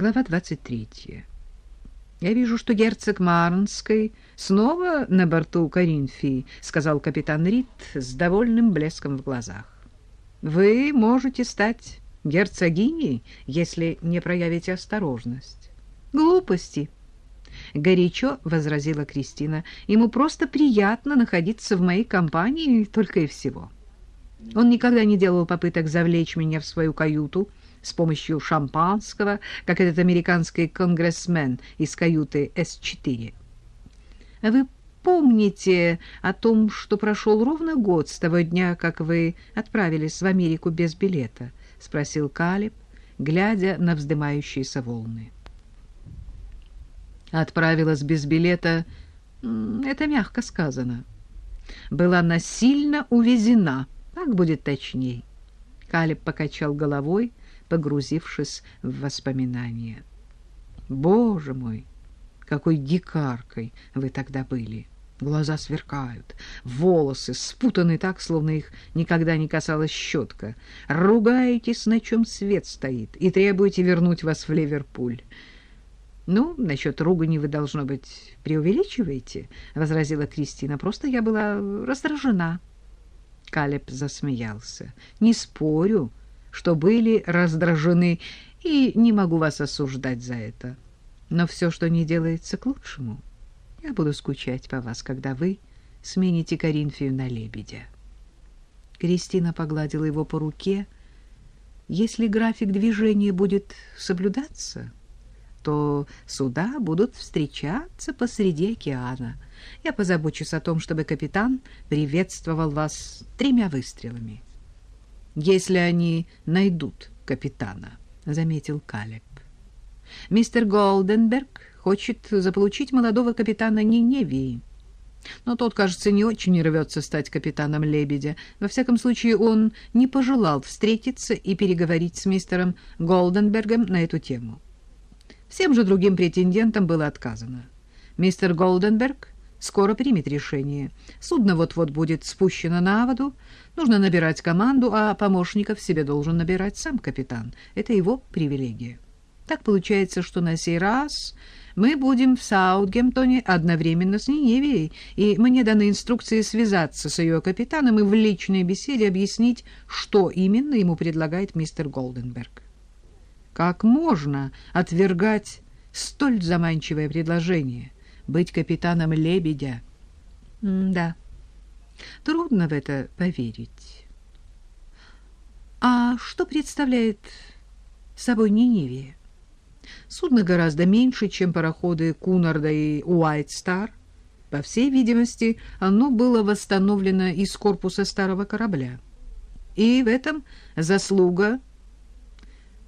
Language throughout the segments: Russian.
Глава 23. «Я вижу, что герцог Марнской снова на борту Коринфии», — сказал капитан Рид с довольным блеском в глазах. «Вы можете стать герцогиней, если не проявите осторожность». «Глупости», — горячо возразила Кристина. «Ему просто приятно находиться в моей компании только и всего. Он никогда не делал попыток завлечь меня в свою каюту, — с помощью шампанского, как этот американский конгрессмен из каюты С-4. Вы помните о том, что прошел ровно год с того дня, как вы отправились в Америку без билета? — спросил Калиб, глядя на вздымающиеся волны. Отправилась без билета, это мягко сказано. Была насильно увезена, так будет точней. Калиб покачал головой, погрузившись в воспоминания. «Боже мой, какой дикаркой вы тогда были!» Глаза сверкают, волосы спутаны так, словно их никогда не касалась щетка. Ругаетесь, на чем свет стоит, и требуете вернуть вас в Ливерпуль. — Ну, насчет ругани вы, должно быть, преувеличиваете, — возразила Кристина. — Просто я была раздражена. Калеб засмеялся. — Не спорю, что были раздражены, и не могу вас осуждать за это. Но все, что не делается к лучшему, я буду скучать по вас, когда вы смените Коринфию на лебедя. Кристина погладила его по руке. Если график движения будет соблюдаться, то суда будут встречаться посреди океана. Я позабочусь о том, чтобы капитан приветствовал вас тремя выстрелами если они найдут капитана, — заметил Калеб. Мистер Голденберг хочет заполучить молодого капитана Ниневии. Но тот, кажется, не очень рвется стать капитаном «Лебедя». Во всяком случае, он не пожелал встретиться и переговорить с мистером Голденбергом на эту тему. Всем же другим претендентам было отказано. Мистер Голденберг скоро примет решение. Судно вот-вот будет спущено на воду. Нужно набирать команду, а помощников себе должен набирать сам капитан. Это его привилегия. Так получается, что на сей раз мы будем в Саутгемптоне одновременно с Ниневией, и мне даны инструкции связаться с ее капитаном и в личной беседе объяснить, что именно ему предлагает мистер Голденберг. Как можно отвергать столь заманчивое предложение — быть капитаном «Лебедя». М да, трудно в это поверить. А что представляет собой Ниневия? Судно гораздо меньше, чем пароходы Кунарда и Уайт Стар. По всей видимости, оно было восстановлено из корпуса старого корабля. И в этом заслуга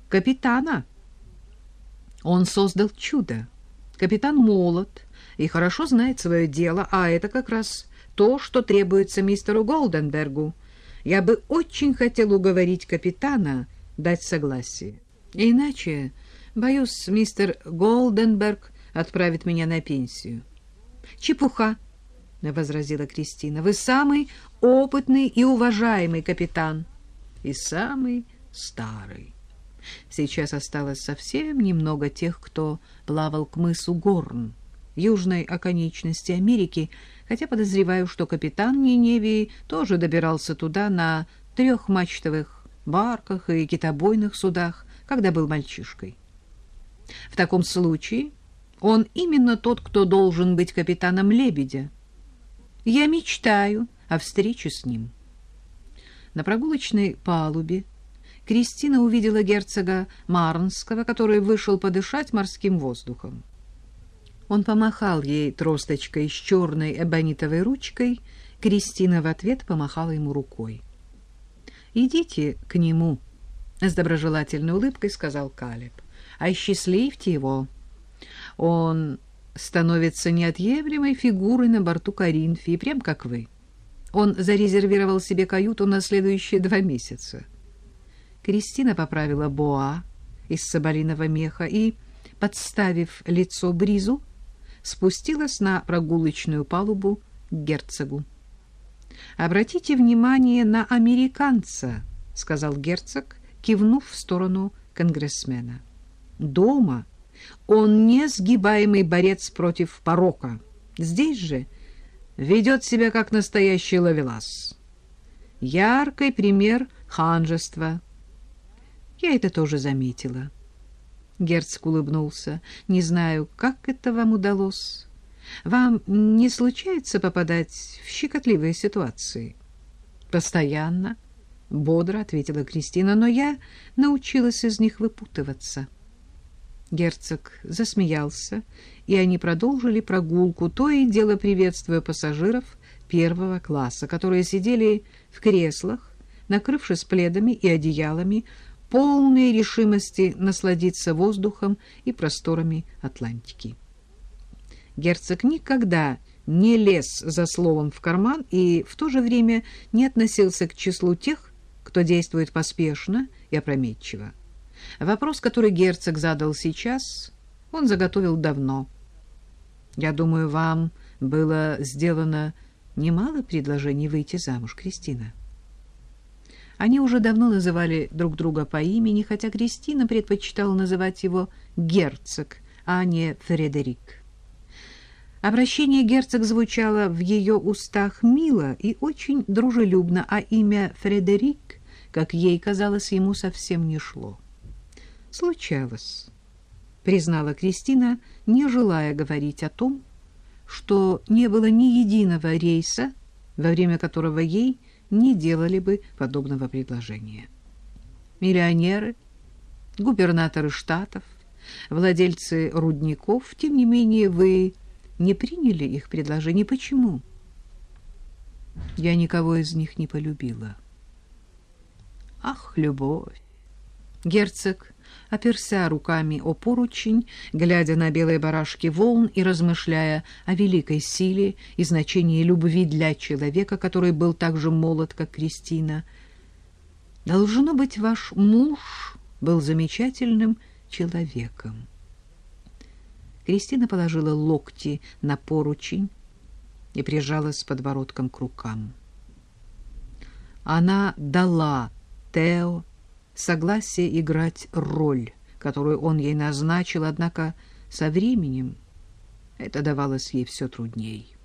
капитана. Он создал чудо. Капитан молод, и хорошо знает свое дело, а это как раз то, что требуется мистеру Голденбергу. Я бы очень хотел уговорить капитана дать согласие. Иначе, боюсь, мистер Голденберг отправит меня на пенсию. Чепуха, — возразила Кристина. — Вы самый опытный и уважаемый капитан. И самый старый. Сейчас осталось совсем немного тех, кто плавал к мысу Горн южной оконечности Америки, хотя подозреваю, что капитан Ниневии тоже добирался туда на трехмачтовых барках и китобойных судах, когда был мальчишкой. В таком случае он именно тот, кто должен быть капитаном «Лебедя». Я мечтаю о встрече с ним. На прогулочной палубе Кристина увидела герцога Марнского, который вышел подышать морским воздухом. Он помахал ей тросточкой с черной эбонитовой ручкой. Кристина в ответ помахала ему рукой. «Идите к нему», — с доброжелательной улыбкой сказал Калеб. «Осчастливьте его. Он становится неотъемлемой фигурой на борту Коринфии, прям как вы. Он зарезервировал себе каюту на следующие два месяца». Кристина поправила боа из соболиного меха и, подставив лицо бризу, спустилась на прогулочную палубу к герцогу. «Обратите внимание на американца», — сказал герцог, кивнув в сторону конгрессмена. Дома он несгибаемый борец против порока. Здесь же ведет себя как настоящий ловелас. Яркий пример ханжества. Я это тоже заметила. Герцог улыбнулся. Не знаю, как это вам удалось. Вам не случается попадать в щекотливые ситуации? Постоянно, бодро ответила Кристина, но я научилась из них выпутываться. Герцог засмеялся, и они продолжили прогулку, то и дело приветствуя пассажиров первого класса, которые сидели в креслах, накрывшись пледами и одеялами, полные решимости насладиться воздухом и просторами Атлантики. Герцог никогда не лез за словом в карман и в то же время не относился к числу тех, кто действует поспешно и опрометчиво. Вопрос, который герцог задал сейчас, он заготовил давно. «Я думаю, вам было сделано немало предложений выйти замуж, Кристина». Они уже давно называли друг друга по имени, хотя Кристина предпочитала называть его герцог, а не Фредерик. Обращение герцог звучало в ее устах мило и очень дружелюбно, а имя Фредерик, как ей казалось, ему совсем не шло. «Случалось», — признала Кристина, не желая говорить о том, что не было ни единого рейса, во время которого ей не делали бы подобного предложения. Миллионеры, губернаторы штатов, владельцы рудников, тем не менее вы не приняли их предложение. Почему? Я никого из них не полюбила. Ах, любовь! Герцог оперся руками о поручень, глядя на белые барашки волн и размышляя о великой силе и значении любви для человека, который был так же молод, как Кристина. «Должно быть, ваш муж был замечательным человеком». Кристина положила локти на поручень и прижалась подбородком к рукам. Она дала Тео согласие играть роль, которую он ей назначил, однако со временем это давалось ей все трудней.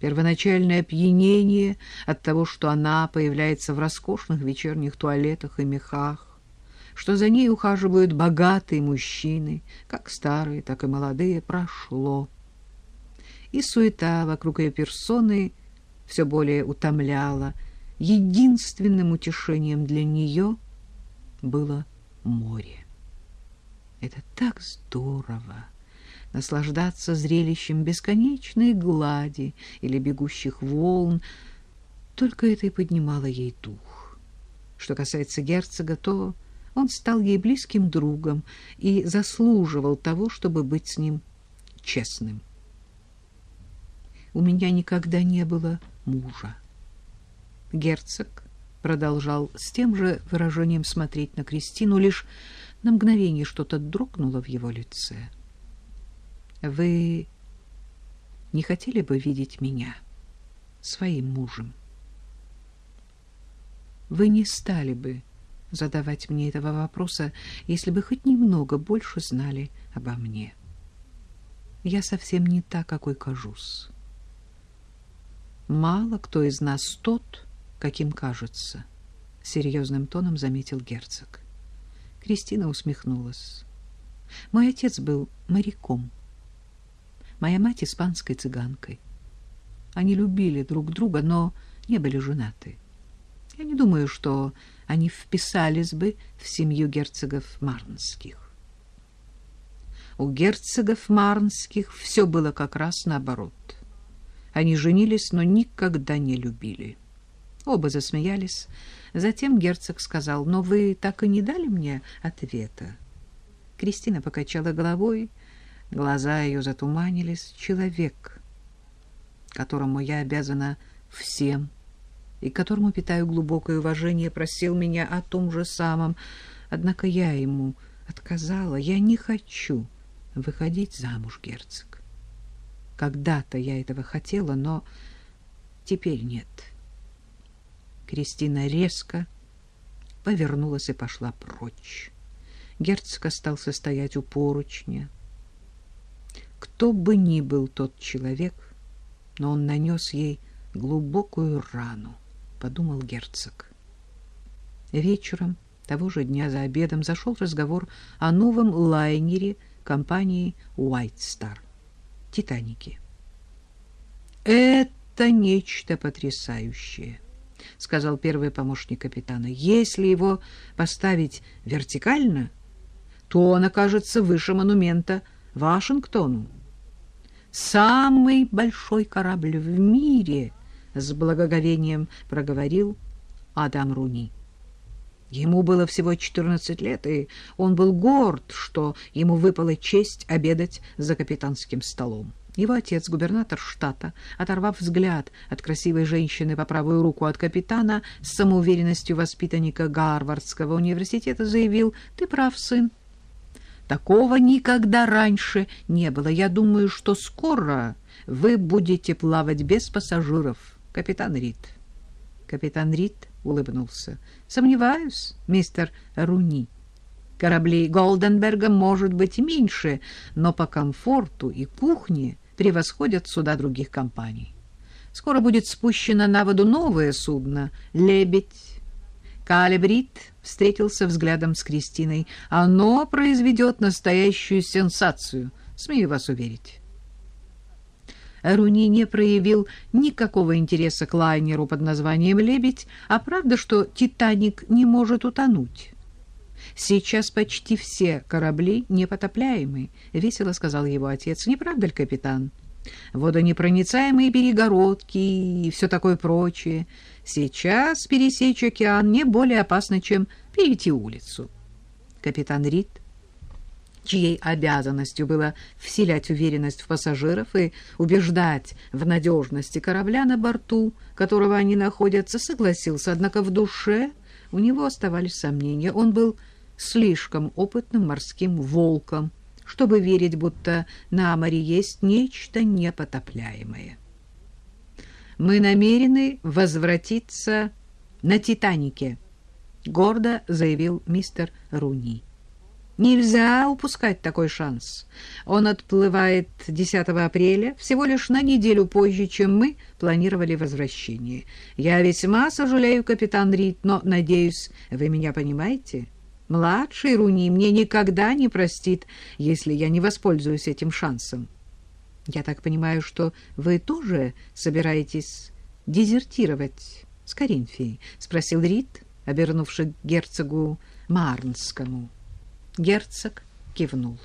Первоначальное опьянение от того, что она появляется в роскошных вечерних туалетах и мехах, что за ней ухаживают богатые мужчины, как старые, так и молодые, прошло. И суета вокруг ее персоны все более утомляла. Единственным утешением для нее — было море. Это так здорово — наслаждаться зрелищем бесконечной глади или бегущих волн. Только это и поднимало ей дух. Что касается герцога, то он стал ей близким другом и заслуживал того, чтобы быть с ним честным. У меня никогда не было мужа. Герцог продолжал с тем же выражением смотреть на Кристину, лишь на мгновение что-то дрогнуло в его лице. «Вы не хотели бы видеть меня своим мужем? Вы не стали бы задавать мне этого вопроса, если бы хоть немного больше знали обо мне. Я совсем не та, какой кажусь. Мало кто из нас тот, каким кажется, — серьезным тоном заметил герцог. Кристина усмехнулась. Мой отец был моряком, моя мать — испанской цыганкой. Они любили друг друга, но не были женаты. Я не думаю, что они вписались бы в семью герцогов Марнских. У герцогов Марнских все было как раз наоборот. Они женились, но никогда не любили. Оба засмеялись. Затем герцог сказал, «Но вы так и не дали мне ответа». Кристина покачала головой, глаза ее затуманились. «Человек, которому я обязана всем и которому питаю глубокое уважение, просил меня о том же самом. Однако я ему отказала. Я не хочу выходить замуж, герцог. Когда-то я этого хотела, но теперь нет». Кристина резко повернулась и пошла прочь. Герцог остался стоять у поручня. Кто бы ни был тот человек, но он нанес ей глубокую рану, — подумал герцог. Вечером того же дня за обедом зашел разговор о новом лайнере компании White Star — «Титанике». «Это нечто потрясающее», — сказал первый помощник капитана. «Если его поставить вертикально, то он окажется выше монумента Вашингтону. Самый большой корабль в мире», — с благоговением проговорил Адам Руни. Ему было всего 14 лет, и он был горд, что ему выпала честь обедать за капитанским столом. Его отец, губернатор штата, оторвав взгляд от красивой женщины по правую руку от капитана, с самоуверенностью воспитанника Гарвардского университета заявил, «Ты прав, сын. Такого никогда раньше не было. Я думаю, что скоро вы будете плавать без пассажиров, капитан Рид». Капитан Рид улыбнулся. «Сомневаюсь, мистер Руни». Кораблей Голденберга может быть меньше, но по комфорту и кухне превосходят суда других компаний. Скоро будет спущено на воду новое судно «Лебедь». Калибрит встретился взглядом с Кристиной. Оно произведет настоящую сенсацию, смею вас уверить. Руни не проявил никакого интереса к лайнеру под названием «Лебедь», а правда, что «Титаник» не может утонуть. Сейчас почти все корабли непотопляемы, — весело сказал его отец. Не правда ли, капитан? Водонепроницаемые перегородки и все такое прочее. Сейчас пересечь океан не более опасно, чем перейти улицу. Капитан Рид, чьей обязанностью было вселять уверенность в пассажиров и убеждать в надежности корабля на борту, которого они находятся, согласился, однако в душе у него оставались сомнения. Он был слишком опытным морским волком, чтобы верить, будто на море есть нечто непотопляемое. «Мы намерены возвратиться на «Титанике», — гордо заявил мистер Руни. Нельзя упускать такой шанс. Он отплывает 10 апреля, всего лишь на неделю позже, чем мы планировали возвращение. Я весьма сожалею, капитан Рид, но, надеюсь, вы меня понимаете?» Младший Руни мне никогда не простит, если я не воспользуюсь этим шансом. Я так понимаю, что вы тоже собираетесь дезертировать с Коринфией? — спросил Рид, обернувшись к герцогу Марнскому. Герцог кивнул.